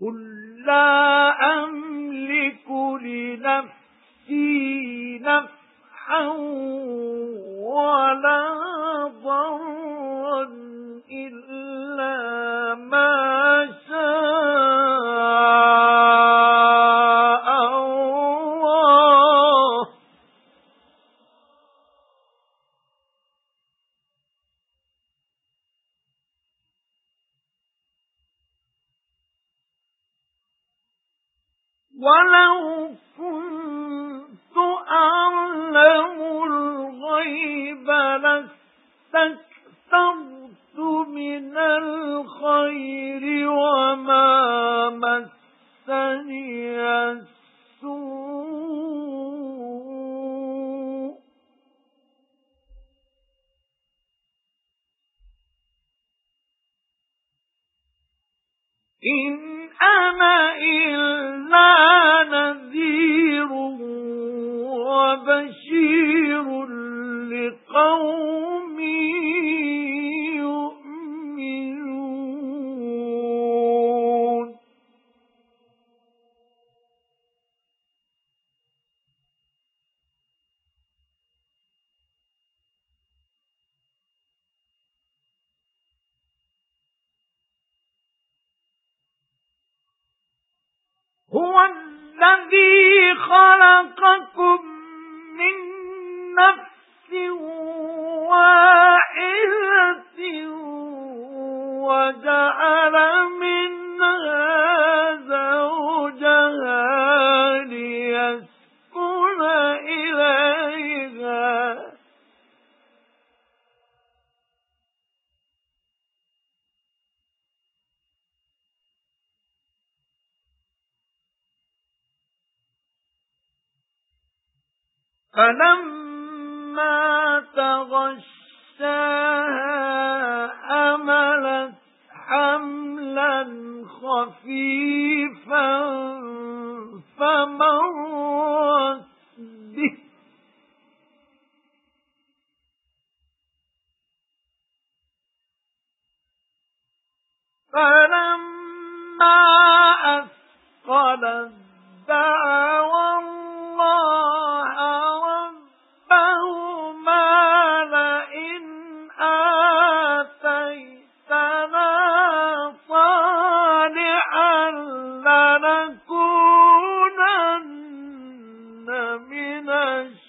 قُل لَّا أَمْلِكُ لِنَفْسِي نَفْعًا وَلَا ضَرًّا وَلَوْ كُنتُ أَعْلَمُ الْغَيْبَ لَاسْتَكْثَرْتُ مِنَ الْخَيْرِ وَمَا مَسَّنِيَ السُّوءُ إِنْ أَنَا إِلَّا هُوَ الَّذِي خَلَقَكُم مِّن نَّفْسٍ وَاحِدَةٍ وَجَعَلَ مِنْهَا فَلَمَّا تَغَشَّاهَا حَمَلَتْ حَمْلًا خَفِيفًا فَمَرَّتْ بِهِ. فَلَمَّا أَثْقَلَتْ hands